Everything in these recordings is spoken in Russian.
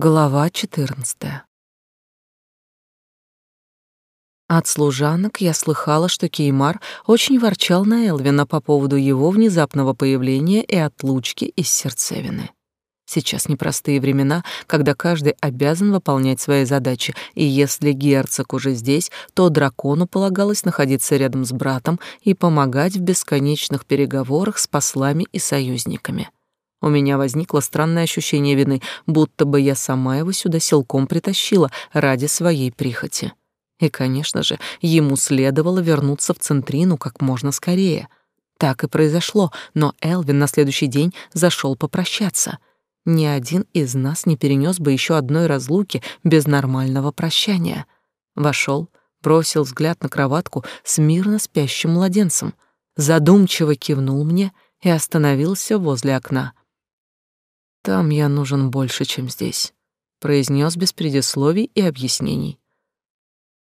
Глава 14. От служанок я слыхала, что Кеймар очень ворчал на Элвина по поводу его внезапного появления и отлучки из сердцевины. Сейчас непростые времена, когда каждый обязан выполнять свои задачи, и если герцог уже здесь, то дракону полагалось находиться рядом с братом и помогать в бесконечных переговорах с послами и союзниками. У меня возникло странное ощущение вины, будто бы я сама его сюда силком притащила ради своей прихоти. И, конечно же, ему следовало вернуться в Центрину как можно скорее. Так и произошло, но Элвин на следующий день зашел попрощаться. Ни один из нас не перенес бы еще одной разлуки без нормального прощания. Вошел, бросил взгляд на кроватку с мирно спящим младенцем, задумчиво кивнул мне и остановился возле окна. Там я нужен больше, чем здесь, произнес без предисловий и объяснений.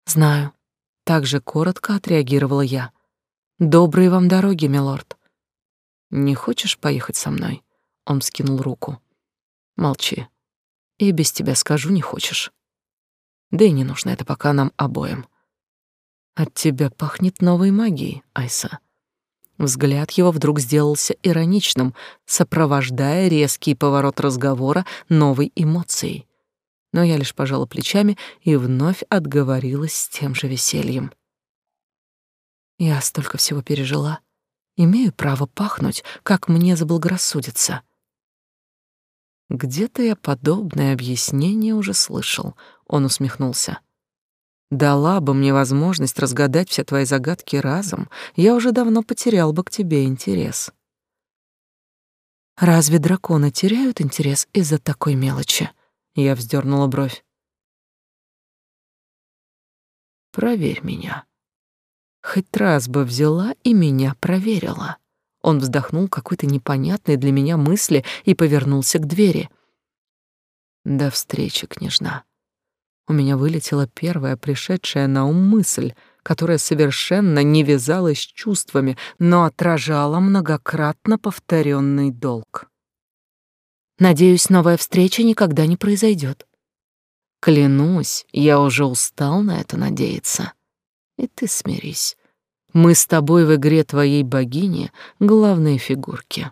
Знаю, так же коротко отреагировала я. Доброй вам дороги, милорд. Не хочешь поехать со мной? Он скинул руку. Молчи. И без тебя скажу, не хочешь. Да и не нужно это пока нам обоим. От тебя пахнет новой магией, Айса. Взгляд его вдруг сделался ироничным, сопровождая резкий поворот разговора новой эмоцией. Но я лишь пожала плечами и вновь отговорилась с тем же весельем. Я столько всего пережила. Имею право пахнуть, как мне заблагорассудится. Где-то я подобное объяснение уже слышал. Он усмехнулся. Дала бы мне возможность разгадать все твои загадки разом, я уже давно потерял бы к тебе интерес. Разве драконы теряют интерес из-за такой мелочи? Я вздернула бровь. Проверь меня. Хоть раз бы взяла и меня проверила. Он вздохнул какой-то непонятной для меня мысли и повернулся к двери. До встречи, княжна у меня вылетела первая пришедшая на ум мысль, которая совершенно не вязалась с чувствами, но отражала многократно повторенный долг. Надеюсь, новая встреча никогда не произойдет. Клянусь, я уже устал на это надеяться. И ты смирись. Мы с тобой в игре твоей богини главные фигурки.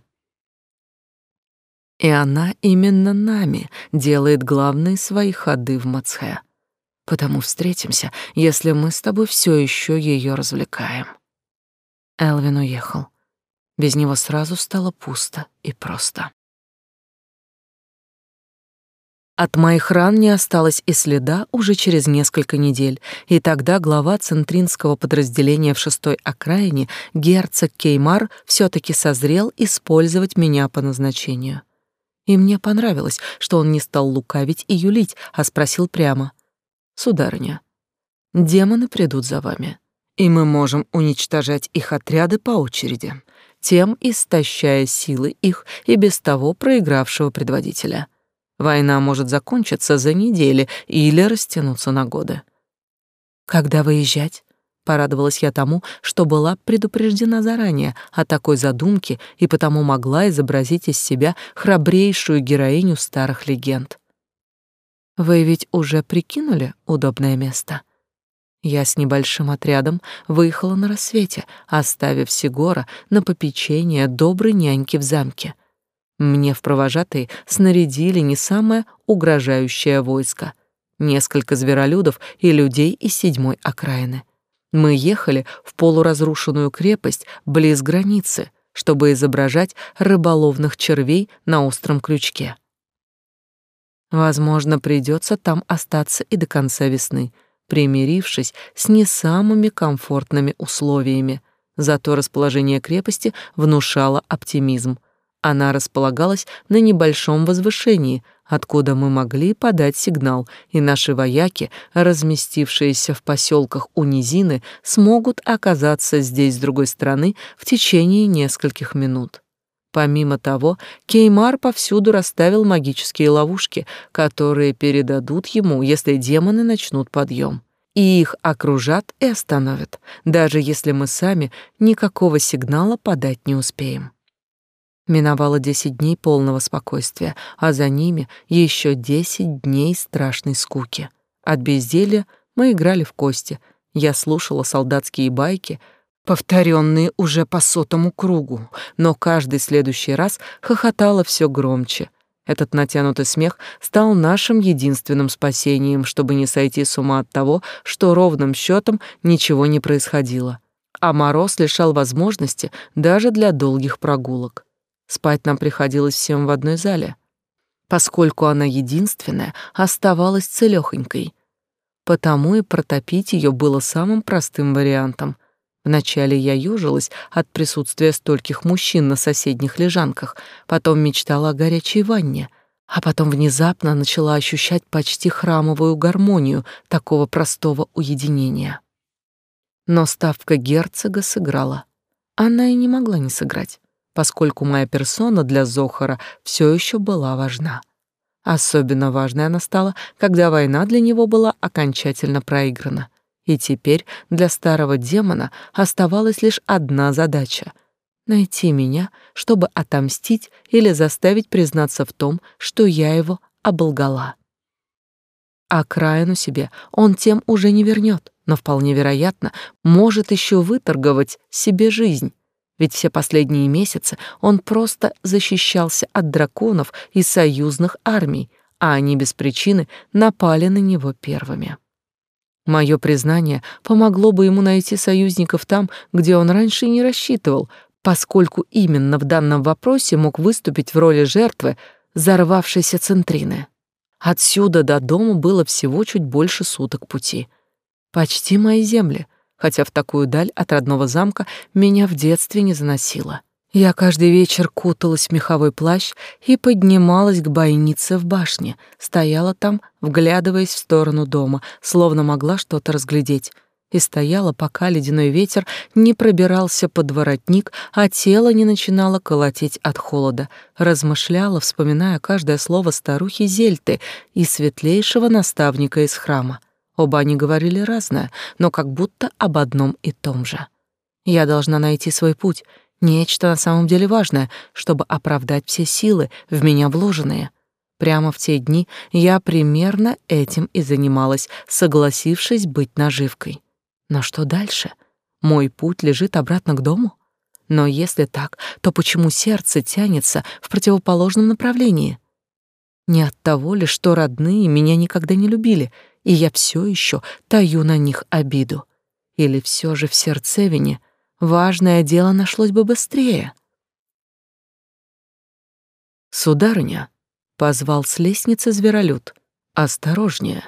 И она именно нами делает главные свои ходы в Мацхе. Потому встретимся, если мы с тобой все еще ее развлекаем. Элвин уехал. Без него сразу стало пусто и просто. От моих ран не осталось и следа уже через несколько недель, и тогда глава центринского подразделения в шестой окраине, герцог Кеймар, все таки созрел использовать меня по назначению. И мне понравилось, что он не стал лукавить и юлить, а спросил прямо. «Сударыня, демоны придут за вами, и мы можем уничтожать их отряды по очереди, тем истощая силы их и без того проигравшего предводителя. Война может закончиться за недели или растянуться на годы». «Когда выезжать?» Порадовалась я тому, что была предупреждена заранее о такой задумке и потому могла изобразить из себя храбрейшую героиню старых легенд. Вы ведь уже прикинули удобное место? Я с небольшим отрядом выехала на рассвете, оставив Сигора на попечение доброй няньки в замке. Мне в провожатые снарядили не самое угрожающее войско, несколько зверолюдов и людей из седьмой окраины. Мы ехали в полуразрушенную крепость близ границы, чтобы изображать рыболовных червей на остром крючке. Возможно, придется там остаться и до конца весны, примирившись с не самыми комфортными условиями. Зато расположение крепости внушало оптимизм. Она располагалась на небольшом возвышении, откуда мы могли подать сигнал, и наши вояки, разместившиеся в поселках у низины, смогут оказаться здесь с другой стороны в течение нескольких минут. Помимо того, Кеймар повсюду расставил магические ловушки, которые передадут ему, если демоны начнут подъем. И их окружат и остановят, даже если мы сами никакого сигнала подать не успеем. Миновало десять дней полного спокойствия, а за ними еще десять дней страшной скуки. От безделья мы играли в кости. Я слушала солдатские байки, повторенные уже по сотому кругу, но каждый следующий раз хохотала все громче. Этот натянутый смех стал нашим единственным спасением, чтобы не сойти с ума от того, что ровным счетом ничего не происходило. А мороз лишал возможности даже для долгих прогулок. Спать нам приходилось всем в одной зале, поскольку она единственная оставалась целёхонькой. Потому и протопить ее было самым простым вариантом. Вначале я ёжилась от присутствия стольких мужчин на соседних лежанках, потом мечтала о горячей ванне, а потом внезапно начала ощущать почти храмовую гармонию такого простого уединения. Но ставка герцога сыграла. Она и не могла не сыграть поскольку моя персона для Зохара все еще была важна. Особенно важной она стала, когда война для него была окончательно проиграна. И теперь для старого демона оставалась лишь одна задача — найти меня, чтобы отомстить или заставить признаться в том, что я его оболгала. А краину себе он тем уже не вернет, но вполне вероятно, может еще выторговать себе жизнь, ведь все последние месяцы он просто защищался от драконов и союзных армий, а они без причины напали на него первыми. Мое признание помогло бы ему найти союзников там, где он раньше не рассчитывал, поскольку именно в данном вопросе мог выступить в роли жертвы взорвавшейся центрины. Отсюда до дома было всего чуть больше суток пути. Почти мои земли — хотя в такую даль от родного замка меня в детстве не заносило. Я каждый вечер куталась в меховой плащ и поднималась к бойнице в башне, стояла там, вглядываясь в сторону дома, словно могла что-то разглядеть, и стояла, пока ледяной ветер не пробирался под воротник, а тело не начинало колотить от холода, размышляла, вспоминая каждое слово старухи Зельты и светлейшего наставника из храма. Оба они говорили разное, но как будто об одном и том же. Я должна найти свой путь, нечто на самом деле важное, чтобы оправдать все силы в меня вложенные. Прямо в те дни я примерно этим и занималась, согласившись быть наживкой. Но что дальше? Мой путь лежит обратно к дому? Но если так, то почему сердце тянется в противоположном направлении? Не от того ли, что родные меня никогда не любили — и я все еще таю на них обиду. Или все же в сердцевине важное дело нашлось бы быстрее? «Сударыня», — позвал с лестницы зверолюд, — «осторожнее».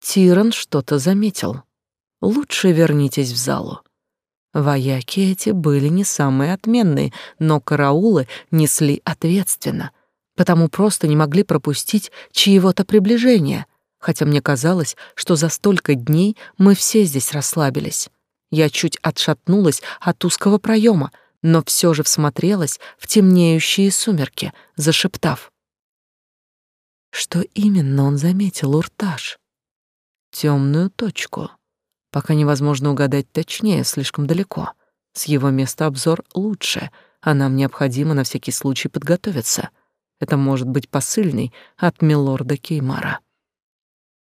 Тиран что-то заметил. «Лучше вернитесь в залу». Вояки эти были не самые отменные, но караулы несли ответственно, потому просто не могли пропустить чьего-то приближения, хотя мне казалось, что за столько дней мы все здесь расслабились. Я чуть отшатнулась от узкого проема, но все же всмотрелась в темнеющие сумерки, зашептав. Что именно он заметил, Урташ? Темную точку. Пока невозможно угадать точнее, слишком далеко. С его места обзор лучше, а нам необходимо на всякий случай подготовиться. Это может быть посыльный от милорда Кеймара.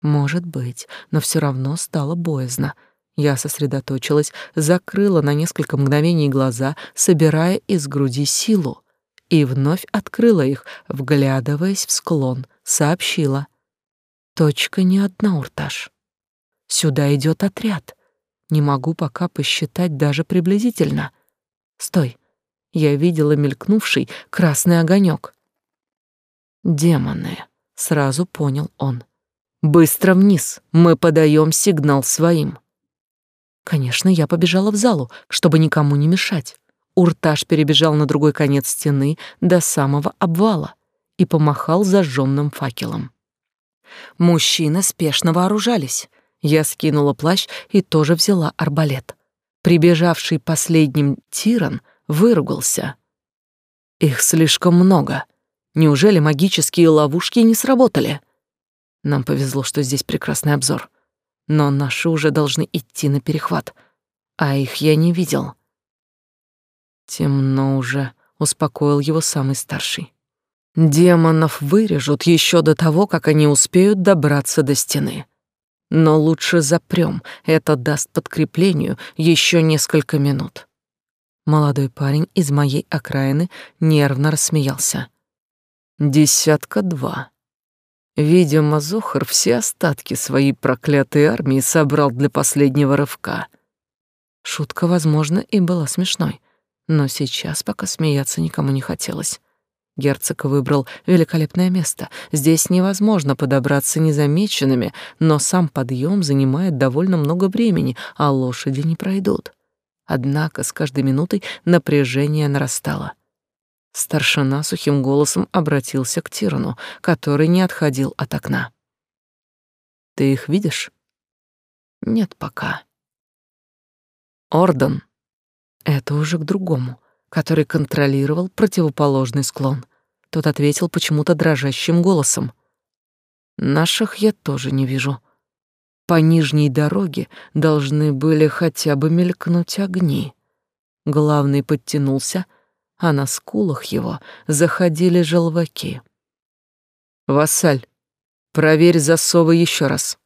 Может быть, но все равно стало боязно. Я сосредоточилась, закрыла на несколько мгновений глаза, собирая из груди силу, и вновь открыла их, вглядываясь в склон, сообщила. Точка не одна, Урташ. Сюда идет отряд. Не могу пока посчитать даже приблизительно. Стой. Я видела мелькнувший красный огонек. Демоны, сразу понял он. Быстро вниз, мы подаем сигнал своим. Конечно, я побежала в залу, чтобы никому не мешать. Урташ перебежал на другой конец стены до самого обвала и помахал зажженным факелом. Мужчины спешно вооружались. Я скинула плащ и тоже взяла арбалет. Прибежавший последним тиран выругался. Их слишком много. Неужели магические ловушки не сработали? Нам повезло, что здесь прекрасный обзор. Но наши уже должны идти на перехват, а их я не видел. Темно уже, успокоил его самый старший. Демонов вырежут еще до того, как они успеют добраться до стены. Но лучше запрем, это даст подкреплению еще несколько минут. Молодой парень из моей окраины нервно рассмеялся. Десятка два. Видимо, Зохар все остатки своей проклятой армии собрал для последнего рывка. Шутка, возможно, и была смешной, но сейчас пока смеяться никому не хотелось. Герцог выбрал великолепное место. Здесь невозможно подобраться незамеченными, но сам подъем занимает довольно много времени, а лошади не пройдут. Однако с каждой минутой напряжение нарастало. Старшина сухим голосом обратился к Тирану, который не отходил от окна. «Ты их видишь?» «Нет пока». «Орден». Это уже к другому который контролировал противоположный склон. Тот ответил почему-то дрожащим голосом. «Наших я тоже не вижу. По нижней дороге должны были хотя бы мелькнуть огни». Главный подтянулся, а на скулах его заходили желваки. «Вассаль, проверь засовы еще раз.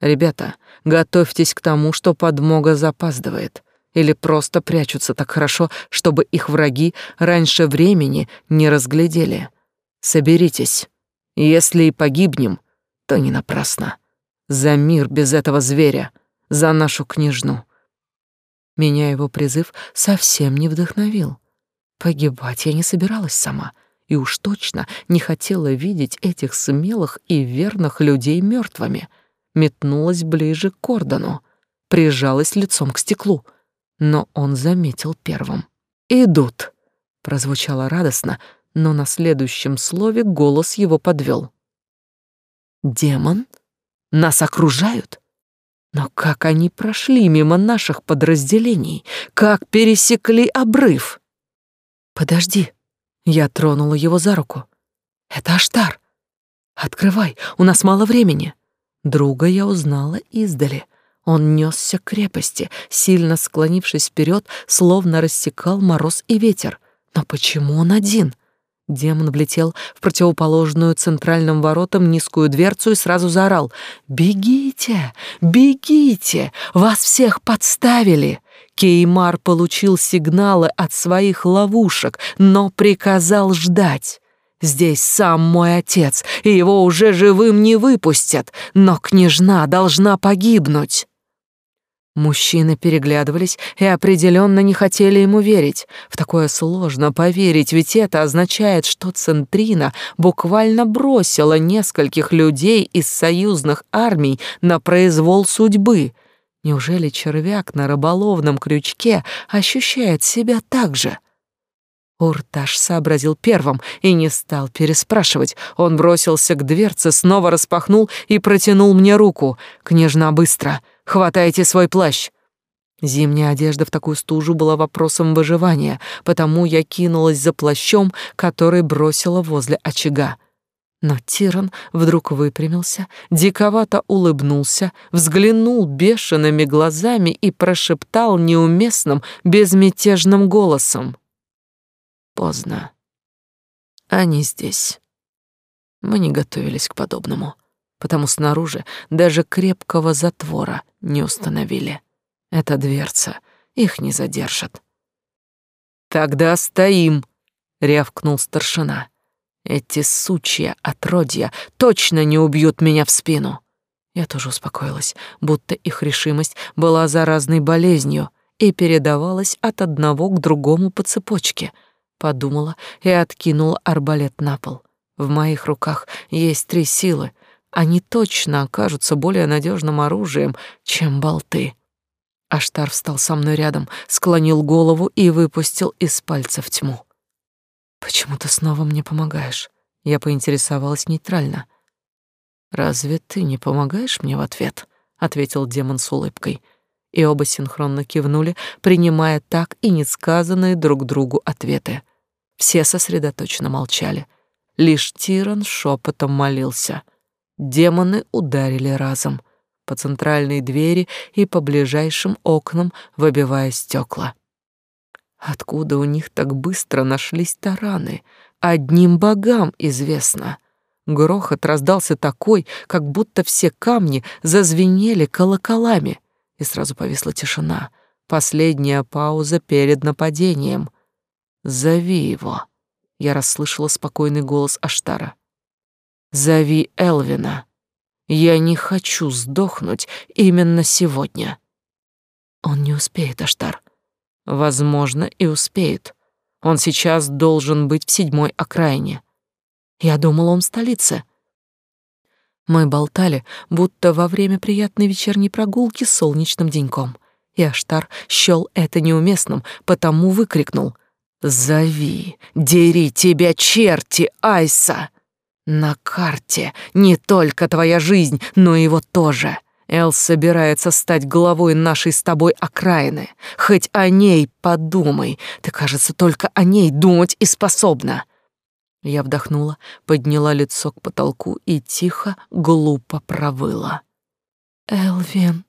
Ребята, готовьтесь к тому, что подмога запаздывает или просто прячутся так хорошо, чтобы их враги раньше времени не разглядели. Соберитесь. Если и погибнем, то не напрасно. За мир без этого зверя, за нашу княжну. Меня его призыв совсем не вдохновил. Погибать я не собиралась сама, и уж точно не хотела видеть этих смелых и верных людей мертвыми. Метнулась ближе к Кордону, прижалась лицом к стеклу — но он заметил первым. «Идут!» — прозвучало радостно, но на следующем слове голос его подвел. «Демон? Нас окружают? Но как они прошли мимо наших подразделений? Как пересекли обрыв?» «Подожди!» — я тронула его за руку. «Это Аштар! Открывай, у нас мало времени!» Друга я узнала издали. Он несся к крепости, сильно склонившись вперед, словно рассекал мороз и ветер. Но почему он один? Демон влетел в противоположную центральным воротам низкую дверцу и сразу заорал. «Бегите! Бегите! Вас всех подставили!» Кеймар получил сигналы от своих ловушек, но приказал ждать. Здесь сам мой отец, и его уже живым не выпустят, но княжна должна погибнуть. Мужчины переглядывались и определенно не хотели ему верить. В такое сложно поверить, ведь это означает, что Центрина буквально бросила нескольких людей из союзных армий на произвол судьбы. Неужели червяк на рыболовном крючке ощущает себя так же? Урташ сообразил первым и не стал переспрашивать. Он бросился к дверце, снова распахнул и протянул мне руку. «Княжна, быстро! Хватайте свой плащ!» Зимняя одежда в такую стужу была вопросом выживания, потому я кинулась за плащом, который бросила возле очага. Но Тиран вдруг выпрямился, диковато улыбнулся, взглянул бешеными глазами и прошептал неуместным, безмятежным голосом. «Поздно. Они здесь. Мы не готовились к подобному» потому снаружи даже крепкого затвора не установили. Эта дверца их не задержит. «Тогда стоим!» — рявкнул старшина. «Эти сучья отродья точно не убьют меня в спину!» Я тоже успокоилась, будто их решимость была заразной болезнью и передавалась от одного к другому по цепочке. Подумала и откинула арбалет на пол. В моих руках есть три силы, они точно окажутся более надежным оружием, чем болты. Аштар встал со мной рядом, склонил голову и выпустил из пальцев тьму. «Почему ты снова мне помогаешь?» Я поинтересовалась нейтрально. «Разве ты не помогаешь мне в ответ?» — ответил демон с улыбкой. И оба синхронно кивнули, принимая так и несказанные друг другу ответы. Все сосредоточенно молчали. Лишь Тиран шепотом молился — Демоны ударили разом по центральной двери и по ближайшим окнам, выбивая стекла. Откуда у них так быстро нашлись тараны? Одним богам известно. Грохот раздался такой, как будто все камни зазвенели колоколами, и сразу повисла тишина. Последняя пауза перед нападением. «Зови его!» Я расслышала спокойный голос Аштара. «Зови Элвина. Я не хочу сдохнуть именно сегодня». Он не успеет, Аштар. Возможно, и успеет. Он сейчас должен быть в седьмой окраине. Я думала, он в столице. Мы болтали, будто во время приятной вечерней прогулки с солнечным деньком и Аштар счёл это неуместным, потому выкрикнул «Зови, дери тебя черти, Айса!» «На карте не только твоя жизнь, но и его тоже!» Эл собирается стать главой нашей с тобой окраины. Хоть о ней подумай. Ты, кажется, только о ней думать и способна. Я вдохнула, подняла лицо к потолку и тихо, глупо провыла. Элвин.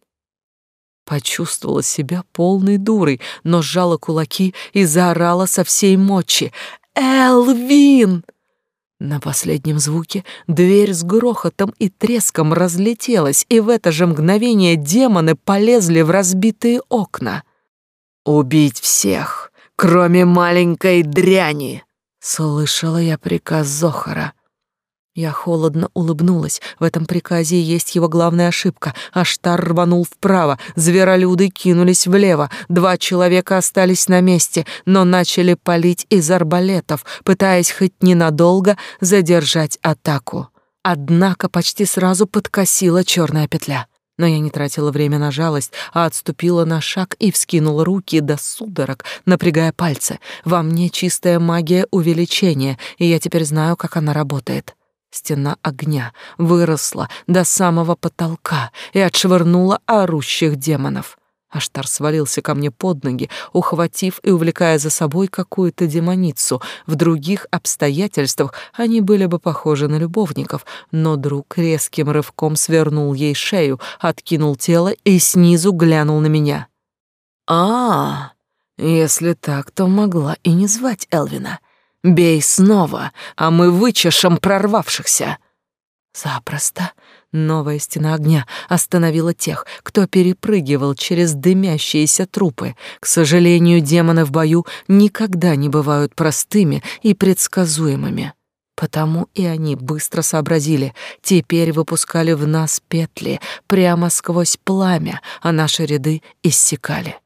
Почувствовала себя полной дурой, но сжала кулаки и заорала со всей мочи. «Элвин!» На последнем звуке дверь с грохотом и треском разлетелась, и в это же мгновение демоны полезли в разбитые окна. «Убить всех, кроме маленькой дряни!» Слышала я приказ Зохара. Я холодно улыбнулась. В этом приказе есть его главная ошибка. Аштар рванул вправо, зверолюды кинулись влево. Два человека остались на месте, но начали палить из арбалетов, пытаясь хоть ненадолго задержать атаку. Однако почти сразу подкосила черная петля. Но я не тратила время на жалость, а отступила на шаг и вскинула руки до судорог, напрягая пальцы. Во мне чистая магия увеличения, и я теперь знаю, как она работает. Стена огня выросла до самого потолка и отшвырнула орущих демонов. Аштар свалился ко мне под ноги, ухватив и увлекая за собой какую-то демоницу. В других обстоятельствах они были бы похожи на любовников, но друг резким рывком свернул ей шею, откинул тело и снизу глянул на меня. «А, если так, то могла и не звать Элвина». Бей снова, а мы вычешем прорвавшихся. Запросто. Новая стена огня остановила тех, кто перепрыгивал через дымящиеся трупы. К сожалению, демоны в бою никогда не бывают простыми и предсказуемыми. Потому и они быстро сообразили, теперь выпускали в нас петли прямо сквозь пламя, а наши ряды иссякали.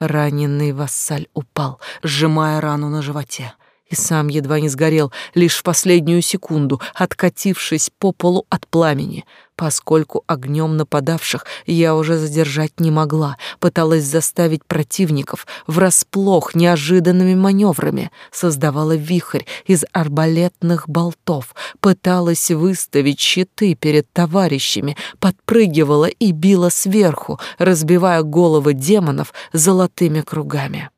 Раненый вассаль упал, сжимая рану на животе и сам едва не сгорел лишь в последнюю секунду, откатившись по полу от пламени, поскольку огнем нападавших я уже задержать не могла, пыталась заставить противников врасплох неожиданными маневрами, создавала вихрь из арбалетных болтов, пыталась выставить щиты перед товарищами, подпрыгивала и била сверху, разбивая головы демонов золотыми кругами.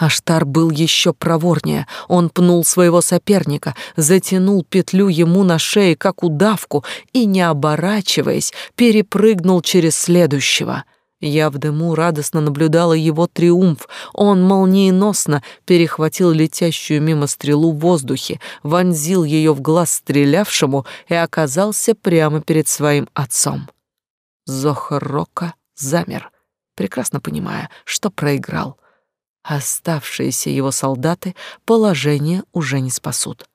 Аштар был еще проворнее. Он пнул своего соперника, затянул петлю ему на шее, как удавку, и, не оборачиваясь, перепрыгнул через следующего. Я в дыму радостно наблюдала его триумф. Он молниеносно перехватил летящую мимо стрелу в воздухе, вонзил ее в глаз стрелявшему и оказался прямо перед своим отцом. Зохар Рока замер, прекрасно понимая, что проиграл. Оставшиеся его солдаты положение уже не спасут.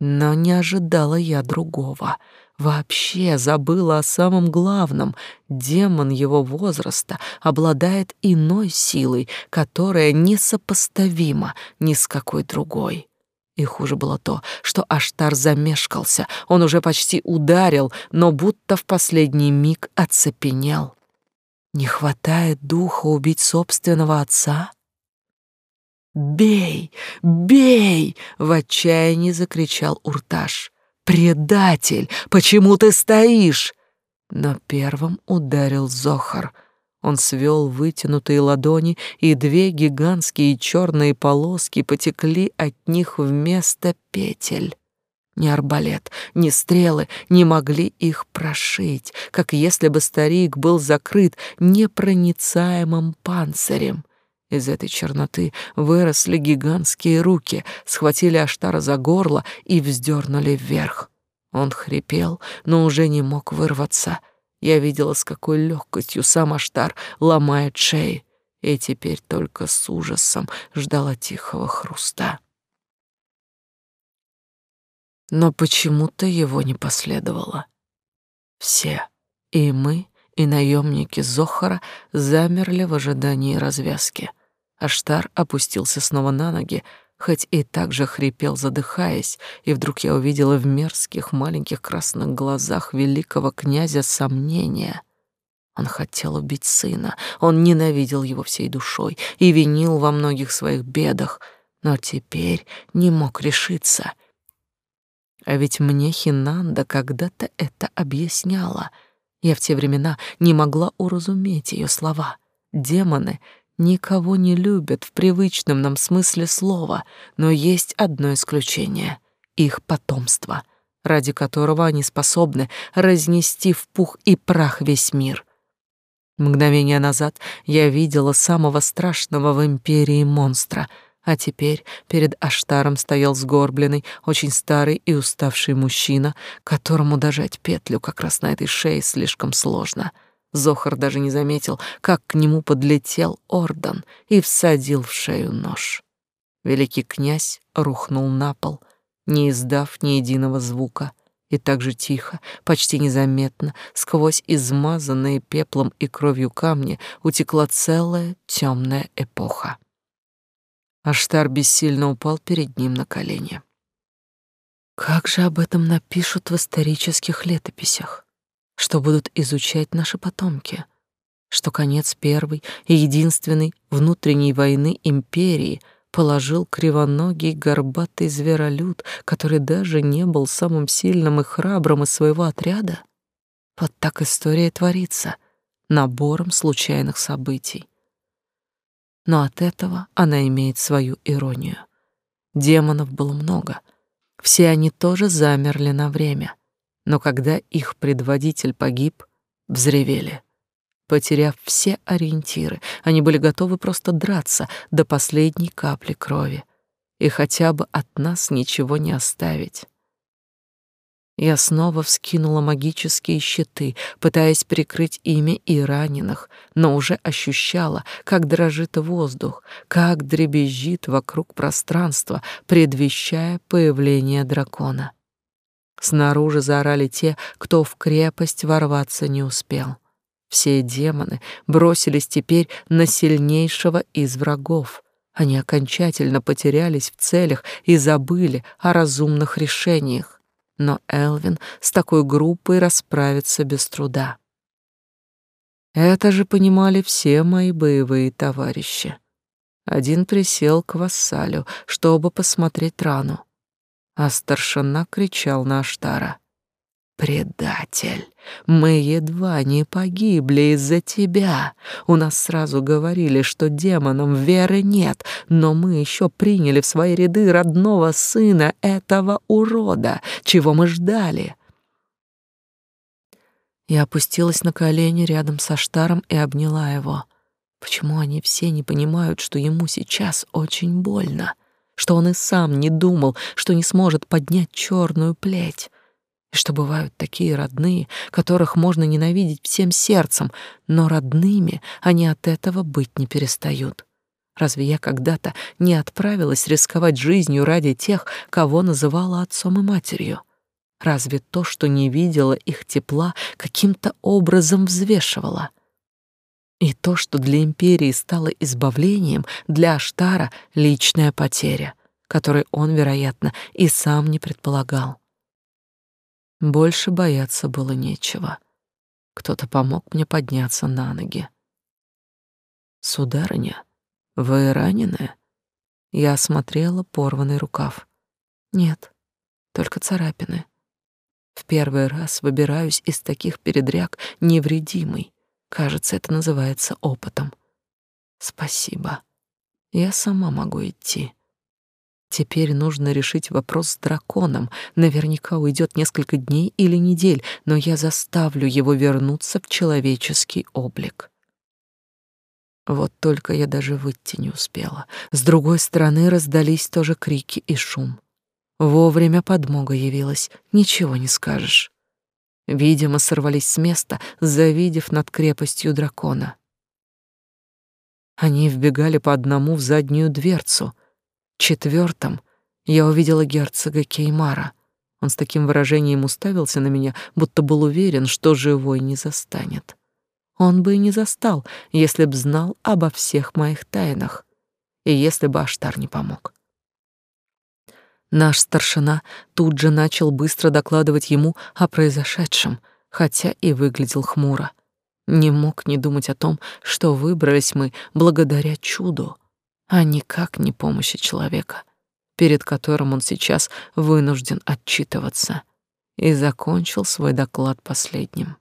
Но не ожидала я другого. Вообще забыла о самом главном. Демон его возраста обладает иной силой, которая несопоставима ни с какой другой. И хуже было то, что Аштар замешкался. Он уже почти ударил, но будто в последний миг оцепенел. Не хватает духа убить собственного отца? «Бей! Бей!» — в отчаянии закричал Урташ. «Предатель! Почему ты стоишь?» Но первым ударил Зохар. Он свел вытянутые ладони, и две гигантские черные полоски потекли от них вместо петель. Ни арбалет, ни стрелы не могли их прошить, как если бы старик был закрыт непроницаемым панцирем. Из этой черноты выросли гигантские руки, схватили Аштара за горло и вздернули вверх. Он хрипел, но уже не мог вырваться. Я видела, с какой легкостью сам Аштар ломает шеи, и теперь только с ужасом ждала тихого хруста. Но почему-то его не последовало. Все, и мы, и наемники Зохара, замерли в ожидании развязки. Аштар опустился снова на ноги, хоть и так же хрипел, задыхаясь, и вдруг я увидела в мерзких маленьких красных глазах великого князя сомнения. Он хотел убить сына, он ненавидел его всей душой и винил во многих своих бедах, но теперь не мог решиться. А ведь мне Хинанда когда-то это объясняла. Я в те времена не могла уразуметь ее слова. Демоны никого не любят в привычном нам смысле слова, но есть одно исключение — их потомство, ради которого они способны разнести в пух и прах весь мир. Мгновение назад я видела самого страшного в империи монстра, а теперь перед Аштаром стоял сгорбленный, очень старый и уставший мужчина, которому дожать петлю как раз на этой шее слишком сложно — Зохар даже не заметил, как к нему подлетел Ордан и всадил в шею нож. Великий князь рухнул на пол, не издав ни единого звука, и так же тихо, почти незаметно, сквозь измазанные пеплом и кровью камни утекла целая темная эпоха. Аштар бессильно упал перед ним на колени. Как же об этом напишут в исторических летописях? Что будут изучать наши потомки, что конец первой и единственной внутренней войны империи положил кривоногий горбатый зверолюд, который даже не был самым сильным и храбрым из своего отряда. Вот так история творится, набором случайных событий. Но от этого она имеет свою иронию. Демонов было много. Все они тоже замерли на время — но когда их предводитель погиб, взревели. Потеряв все ориентиры, они были готовы просто драться до последней капли крови и хотя бы от нас ничего не оставить. Я снова вскинула магические щиты, пытаясь прикрыть ими и раненых, но уже ощущала, как дрожит воздух, как дребезжит вокруг пространства, предвещая появление дракона. Снаружи заорали те, кто в крепость ворваться не успел. Все демоны бросились теперь на сильнейшего из врагов. Они окончательно потерялись в целях и забыли о разумных решениях. Но Элвин с такой группой расправится без труда. Это же понимали все мои боевые товарищи. Один присел к вассалю, чтобы посмотреть рану а старшина кричал на Аштара. «Предатель! Мы едва не погибли из-за тебя. У нас сразу говорили, что демонам веры нет, но мы еще приняли в свои ряды родного сына этого урода. Чего мы ждали?» Я опустилась на колени рядом со Штаром и обняла его. Почему они все не понимают, что ему сейчас очень больно? — что он и сам не думал, что не сможет поднять черную плеть, и что бывают такие родные, которых можно ненавидеть всем сердцем, но родными они от этого быть не перестают. Разве я когда-то не отправилась рисковать жизнью ради тех, кого называла отцом и матерью? Разве то, что не видела их тепла, каким-то образом взвешивала? И то, что для империи стало избавлением, для Аштара — личная потеря, которой он, вероятно, и сам не предполагал. Больше бояться было нечего. Кто-то помог мне подняться на ноги. «Сударыня, вы раненая?» Я осмотрела порванный рукав. «Нет, только царапины. В первый раз выбираюсь из таких передряг невредимый. Кажется, это называется опытом. Спасибо. Я сама могу идти. Теперь нужно решить вопрос с драконом. Наверняка уйдет несколько дней или недель, но я заставлю его вернуться в человеческий облик. Вот только я даже выйти не успела. С другой стороны раздались тоже крики и шум. Вовремя подмога явилась, ничего не скажешь. Видимо, сорвались с места, завидев над крепостью дракона. Они вбегали по одному в заднюю дверцу. Четвертом я увидела герцога Кеймара. Он с таким выражением уставился на меня, будто был уверен, что живой не застанет. Он бы и не застал, если б знал обо всех моих тайнах, и если бы Аштар не помог. Наш старшина тут же начал быстро докладывать ему о произошедшем, хотя и выглядел хмуро. Не мог не думать о том, что выбрались мы благодаря чуду, а никак не помощи человека, перед которым он сейчас вынужден отчитываться, и закончил свой доклад последним.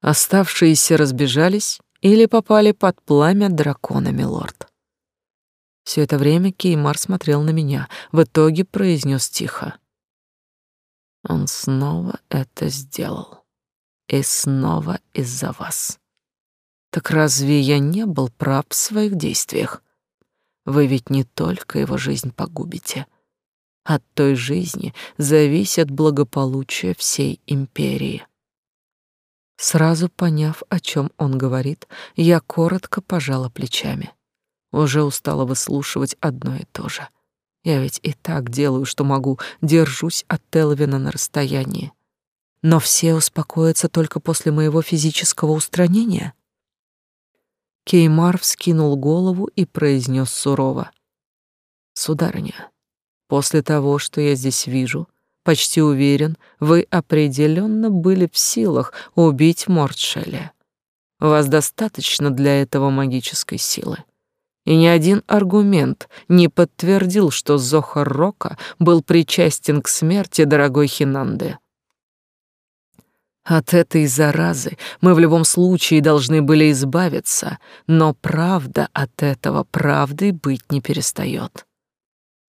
Оставшиеся разбежались или попали под пламя дракона, милорд. Все это время Кеймар смотрел на меня, в итоге произнес тихо: "Он снова это сделал". И снова из-за вас. Так разве я не был прав в своих действиях? Вы ведь не только его жизнь погубите. От той жизни зависит благополучие всей империи. Сразу поняв, о чем он говорит, я коротко пожала плечами. Уже устала выслушивать одно и то же. Я ведь и так делаю, что могу, держусь от Телвина на расстоянии но все успокоятся только после моего физического устранения. Кеймар вскинул голову и произнес сурово: "Сударыня, после того, что я здесь вижу, почти уверен, вы определенно были в силах убить Мортшеля. У вас достаточно для этого магической силы. И ни один аргумент не подтвердил, что Зохар Рока был причастен к смерти дорогой Хинанды. От этой заразы мы в любом случае должны были избавиться, но правда от этого правдой быть не перестает.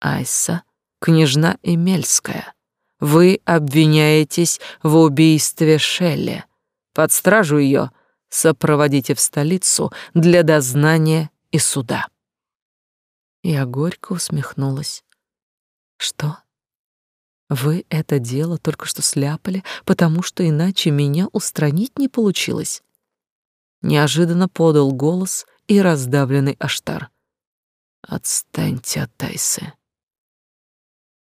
Айса, княжна Эмельская, вы обвиняетесь в убийстве Шелли. Под стражу ее сопроводите в столицу для дознания и суда. Я горько усмехнулась. Что? Вы это дело только что сляпали, потому что иначе меня устранить не получилось. Неожиданно подал голос и раздавленный Аштар. Отстаньте от Тайсы.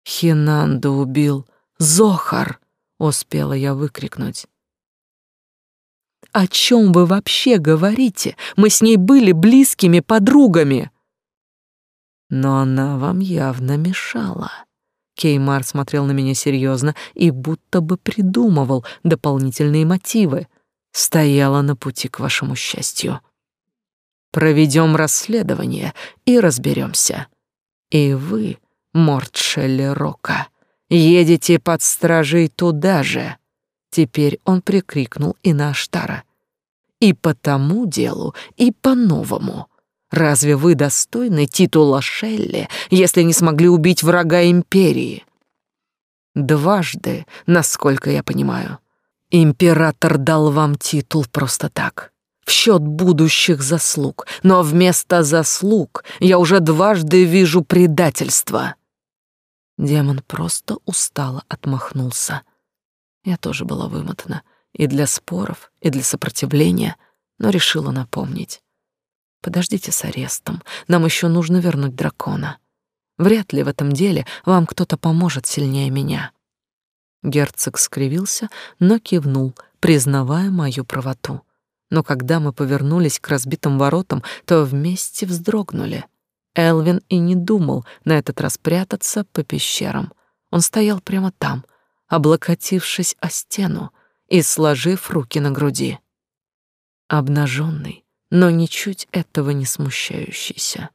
Хинанда убил Зохар, успела я выкрикнуть. О чем вы вообще говорите? Мы с ней были близкими подругами. Но она вам явно мешала. Кеймар смотрел на меня серьезно и будто бы придумывал дополнительные мотивы. Стояла на пути к вашему счастью. Проведем расследование и разберемся. И вы, Мортшелли Рока, едете под стражей туда же. Теперь он прикрикнул и на Аштара. И по тому делу, и по новому. Разве вы достойны титула Шелли, если не смогли убить врага империи? Дважды, насколько я понимаю. Император дал вам титул просто так, в счет будущих заслуг, но вместо заслуг я уже дважды вижу предательство. Демон просто устало отмахнулся. Я тоже была вымотана и для споров, и для сопротивления, но решила напомнить. Подождите с арестом. Нам еще нужно вернуть дракона. Вряд ли в этом деле вам кто-то поможет сильнее меня. Герцог скривился, но кивнул, признавая мою правоту. Но когда мы повернулись к разбитым воротам, то вместе вздрогнули. Элвин и не думал на этот раз прятаться по пещерам. Он стоял прямо там, облокотившись о стену и сложив руки на груди. Обнаженный, но ничуть этого не смущающийся.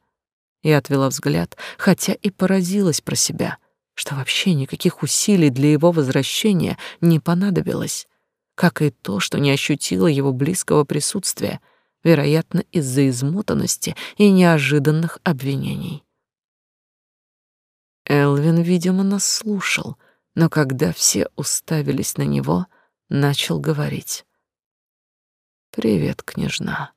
Я отвела взгляд, хотя и поразилась про себя, что вообще никаких усилий для его возвращения не понадобилось, как и то, что не ощутила его близкого присутствия, вероятно, из-за измотанности и неожиданных обвинений. Элвин, видимо, нас слушал, но когда все уставились на него, начал говорить. «Привет, княжна».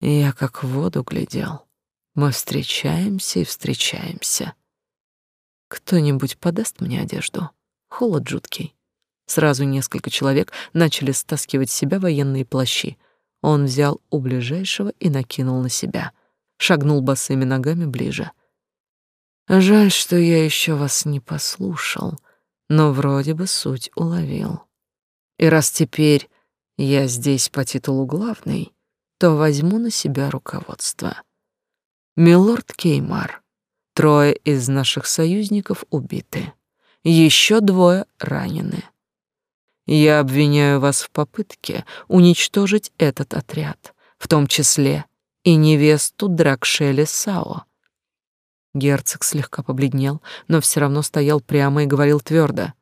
Я как в воду глядел. Мы встречаемся и встречаемся. Кто-нибудь подаст мне одежду? Холод жуткий. Сразу несколько человек начали стаскивать с себя военные плащи. Он взял у ближайшего и накинул на себя. Шагнул босыми ногами ближе. Жаль, что я еще вас не послушал, но вроде бы суть уловил. И раз теперь я здесь по титулу главный, то возьму на себя руководство. Милорд Кеймар, трое из наших союзников убиты, еще двое ранены. Я обвиняю вас в попытке уничтожить этот отряд, в том числе и невесту Дракшели Сао. Герцог слегка побледнел, но все равно стоял прямо и говорил твердо.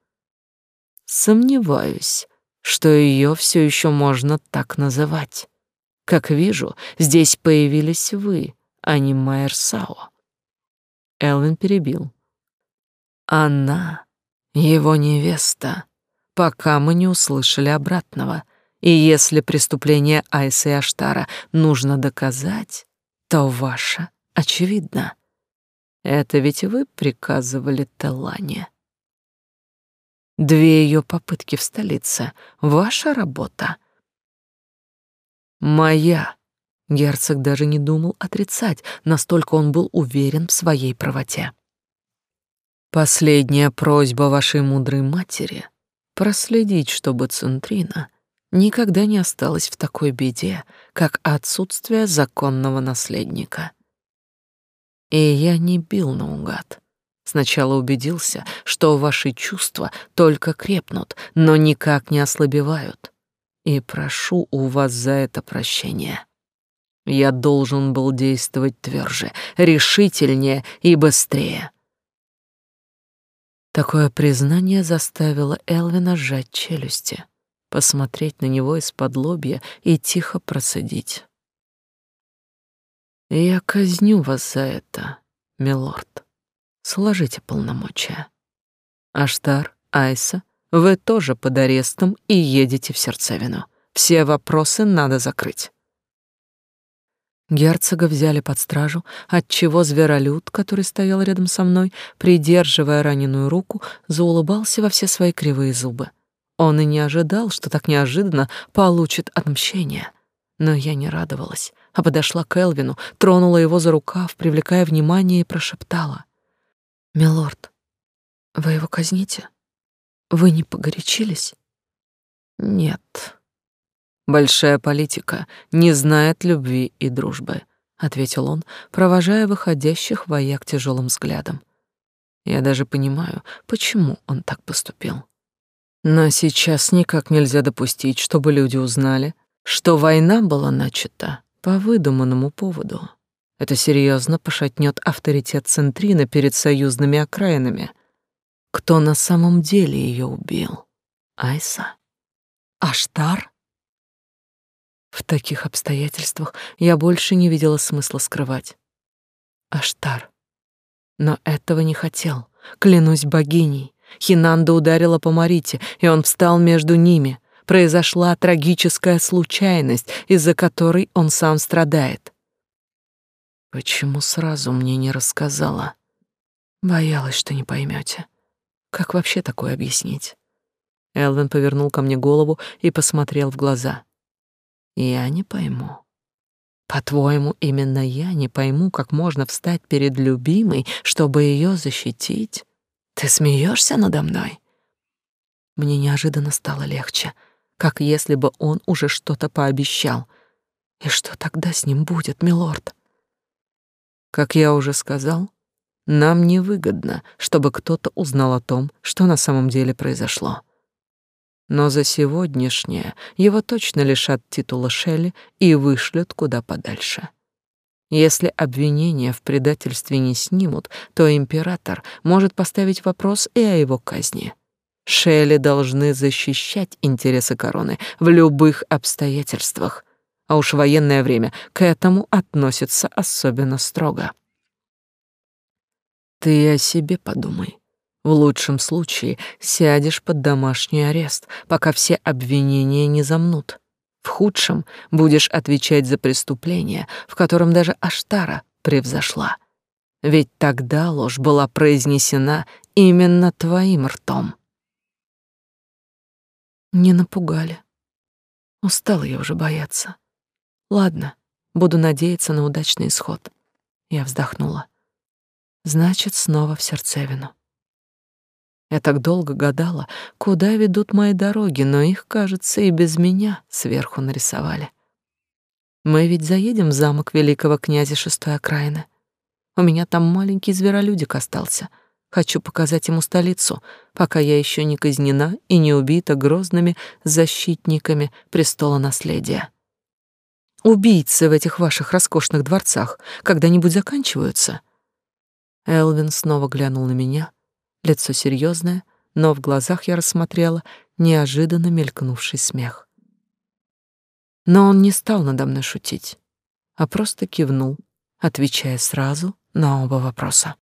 Сомневаюсь, что ее все еще можно так называть. Как вижу, здесь появились вы, а не Майер Сао. Элвин перебил. Она его невеста, пока мы не услышали обратного. И если преступление Айса и Аштара нужно доказать, то ваше очевидно. Это ведь вы приказывали Телане. Две ее попытки в столице — ваша работа. Моя Герцог даже не думал отрицать, настолько он был уверен в своей правоте. Последняя просьба вашей мудрой матери — проследить, чтобы Центрина никогда не осталась в такой беде, как отсутствие законного наследника. И я не бил наугад. Сначала убедился, что ваши чувства только крепнут, но никак не ослабевают. И прошу у вас за это прощения. Я должен был действовать тверже, решительнее и быстрее. Такое признание заставило Элвина сжать челюсти, посмотреть на него из-под лобья и тихо процедить. «Я казню вас за это, милорд. Сложите полномочия. Аштар, Айса, вы тоже под арестом и едете в сердцевину. Все вопросы надо закрыть». Герцога взяли под стражу, отчего зверолюд, который стоял рядом со мной, придерживая раненую руку, заулыбался во все свои кривые зубы. Он и не ожидал, что так неожиданно получит отмщение. Но я не радовалась, а подошла к Элвину, тронула его за рукав, привлекая внимание и прошептала. «Милорд, вы его казните? Вы не погорячились?» «Нет», Большая политика не знает любви и дружбы, ответил он, провожая выходящих вояк тяжелым взглядом. Я даже понимаю, почему он так поступил. Но сейчас никак нельзя допустить, чтобы люди узнали, что война была начата по выдуманному поводу. Это серьезно пошатнет авторитет Центрина перед союзными окраинами. Кто на самом деле ее убил? Айса? Аштар? В таких обстоятельствах я больше не видела смысла скрывать. Аштар. Но этого не хотел. Клянусь богиней. Хинанда ударила по Марите, и он встал между ними. Произошла трагическая случайность, из-за которой он сам страдает. Почему сразу мне не рассказала? Боялась, что не поймете. Как вообще такое объяснить? Элвин повернул ко мне голову и посмотрел в глаза. Я не пойму. По-твоему, именно я не пойму, как можно встать перед любимой, чтобы ее защитить? Ты смеешься надо мной? Мне неожиданно стало легче, как если бы он уже что-то пообещал. И что тогда с ним будет, милорд? Как я уже сказал, нам невыгодно, чтобы кто-то узнал о том, что на самом деле произошло но за сегодняшнее его точно лишат титула Шелли и вышлют куда подальше. Если обвинения в предательстве не снимут, то император может поставить вопрос и о его казни. Шелли должны защищать интересы короны в любых обстоятельствах, а уж военное время к этому относится особенно строго. Ты о себе подумай. В лучшем случае сядешь под домашний арест, пока все обвинения не замнут. В худшем будешь отвечать за преступление, в котором даже Аштара превзошла. Ведь тогда ложь была произнесена именно твоим ртом. Не напугали. Устала я уже бояться. Ладно, буду надеяться на удачный исход. Я вздохнула. Значит, снова в сердцевину. Я так долго гадала, куда ведут мои дороги, но их, кажется, и без меня сверху нарисовали. Мы ведь заедем в замок великого князя шестой окраины. У меня там маленький зверолюдик остался. Хочу показать ему столицу, пока я еще не казнена и не убита грозными защитниками престола наследия. Убийцы в этих ваших роскошных дворцах когда-нибудь заканчиваются? Элвин снова глянул на меня, лицо серьезное, но в глазах я рассмотрела неожиданно мелькнувший смех. Но он не стал надо мной шутить, а просто кивнул, отвечая сразу на оба вопроса.